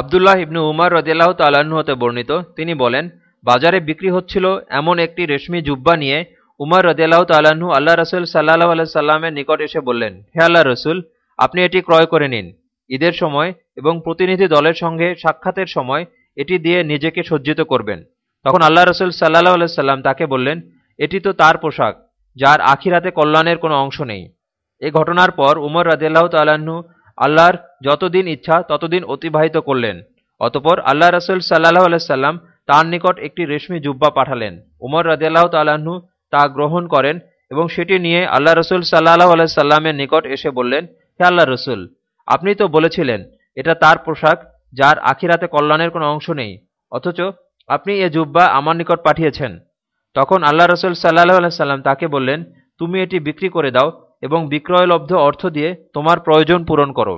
আবদুল্লাহ ইবনু উমার রদিয়াল্লাহ তাল্লাহ্ন হতে বর্ণিত। তিনি বলেন, বাজারে বিক্রি হচ্ছিল এমন একটি রেশমি জুব্বা নিয়ে উমার রদিয়াল্লাহ তাল্লাহ্ন আল্লাহ রসুল সাল্লাহ আল্লাহ সাল্লামের নিকট এসে বললেন, হে আল্লাহ রসুল, আপনি এটি ক্রয় করে নিন। ঈদের সময় এবং প্রতিনিধি দলের সঙ্গে সাক্ষাতের সময় এটি দিয়ে নিজেকে সজ্জিত করবেন। তখন আল্লাহ রসুল সাল্লাহ আল্লাহ সাল্লাম তাকে বললেন, এটি তো তার পোশাক, যার আখিরাতে কল্যাণের কোনো অংশ নেই। এ ঘটনার পর উমর রাজিয়াল্লাহ তাল্লাহ্ন আল্লাহর যতদিন ইচ্ছা ততদিন অতিবাহিত করলেন। অতপর আল্লাহ রসুল সাল্লাহ আলাইসাল্লাম তার নিকট একটি রেশমি জুব্বা পাঠালেন। উমর রাজিয়াল্লাহ তাল্লাহ্ন তা গ্রহণ করেন এবং সেটি নিয়ে আল্লাহ রসুল সাল্লাহ আলাইসাল্লামের নিকট এসে বললেন, হে আল্লাহ রসুল, আপনি তো বলেছিলেন, এটা তার পোশাক যার আখিরাতে কল্যাণের কোনো অংশ নেই, অথচ আপনি এ জুব্বা আমার নিকট পাঠিয়েছেন। তখন আল্লাহ রসুল সাল্লাহ আলাইসাল্লাম তাকে বললেন, তুমি এটি বিক্রি করে দাও এবং বিক্রয়লব্ধ অর্থ দিয়ে তোমার প্রয়োজন পূরণ করো।